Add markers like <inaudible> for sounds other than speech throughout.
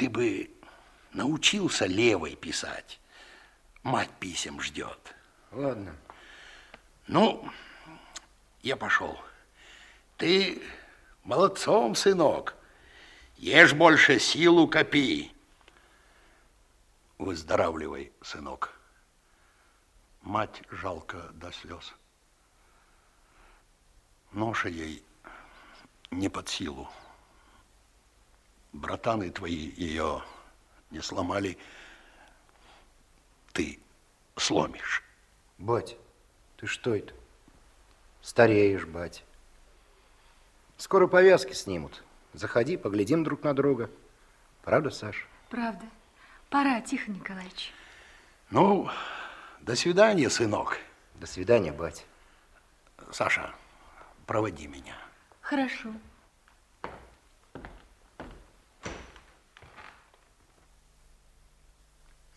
ты бы научился левой писать. Мать писем ждет. Ладно. Ну, я пошел. Ты молодцом, сынок. Ешь больше, силу копи. Выздоравливай, сынок. Мать жалко до слез. Ноша ей не под силу. Братаны твои ее не сломали. Ты сломишь. Бать, ты что это? Стареешь, бать. Скоро повязки снимут. Заходи, поглядим друг на друга. Правда, Саш? Правда. Пора, Тихо Николаевич. Ну, до свидания, сынок. До свидания, бать. Саша, проводи меня. Хорошо.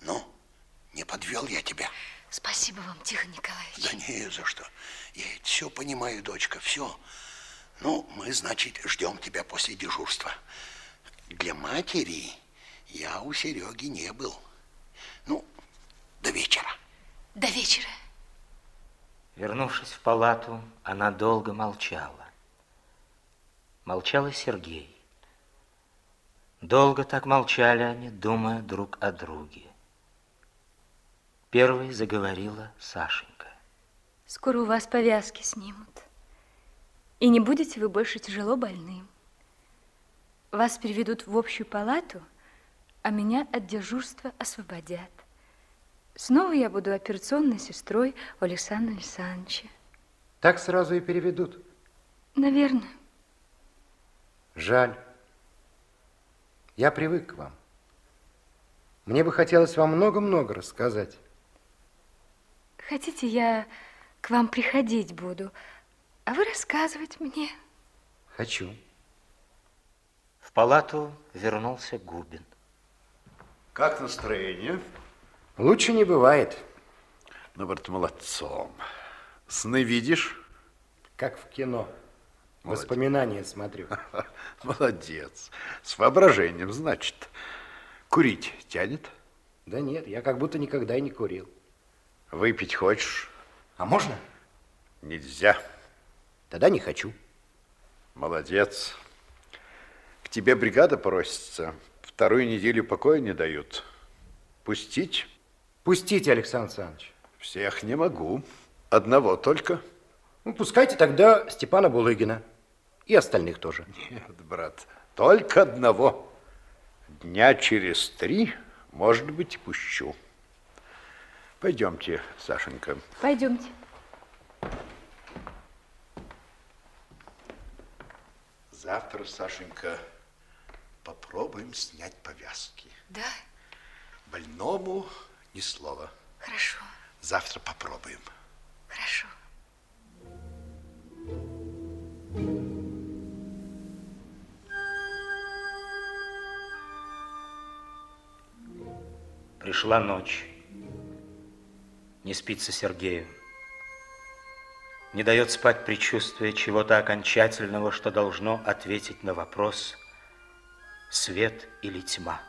Ну, не подвел я тебя. Спасибо вам, Тихо Николаевич. Да не за что. Я все понимаю, дочка, все. Ну, мы, значит, ждем тебя после дежурства. Для матери я у Сереги не был. Ну, до вечера. До вечера. Вернувшись в палату, она долго молчала. Молчал и Сергей. Долго так молчали они, думая друг о друге. Первой заговорила Сашенька. Скоро у вас повязки снимут. И не будете вы больше тяжело больным. Вас переведут в общую палату, а меня от дежурства освободят. Снова я буду операционной сестрой у Александра Александровича. Так сразу и переведут. Наверное. Жаль. Я привык к вам. Мне бы хотелось вам много-много рассказать. Хотите, я к вам приходить буду, а вы рассказывать мне? Хочу. В палату вернулся Губин. Как настроение? Лучше не бывает. Ну, вот молодцом. Сны видишь? Как в кино. Молодец. Воспоминания смотрю. <laughs> Молодец. С воображением, значит. Курить тянет? Да нет, я как будто никогда и не курил. Выпить хочешь? А можно? Нельзя. Тогда не хочу. Молодец. К тебе бригада просится. Вторую неделю покоя не дают. Пустить? Пустите, Александр Александрович. Всех не могу. Одного только. Ну, пускайте тогда Степана Булыгина. И остальных тоже. Нет, брат, только одного. Дня через три, может быть, пущу. Пойдемте, Сашенька. Пойдемте. Завтра, Сашенька, попробуем снять повязки. Да, Больному ни слова. хорошо, Завтра попробуем. хорошо. Пришла ночь. Не спится Сергею. Не дает спать предчувствие чего-то окончательного, что должно ответить на вопрос свет или тьма.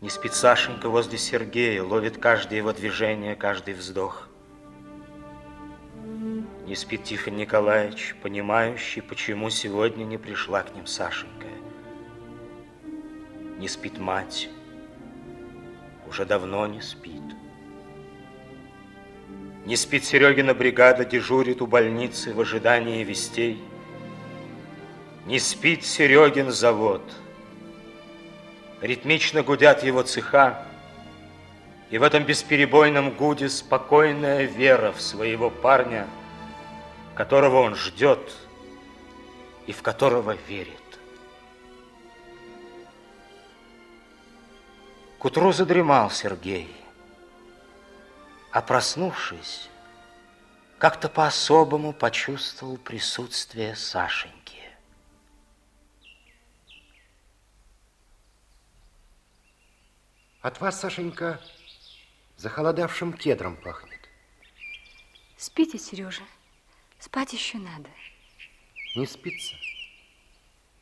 Не спит Сашенька возле Сергея, ловит каждое его движение, каждый вздох. Не спит Тихон Николаевич, понимающий, почему сегодня не пришла к ним Сашенька. Не спит мать, уже давно не спит. Не спит Серегина бригада, дежурит у больницы в ожидании вестей. Не спит Серегин завод. Ритмично гудят его цеха, и в этом бесперебойном гуде спокойная вера в своего парня, которого он ждет и в которого верит. К утру задремал Сергей, а проснувшись, как-то по-особому почувствовал присутствие Сашеньки. От вас, Сашенька, захолодавшим кедром пахнет. Спите, Сережа. Спать еще надо. Не спится?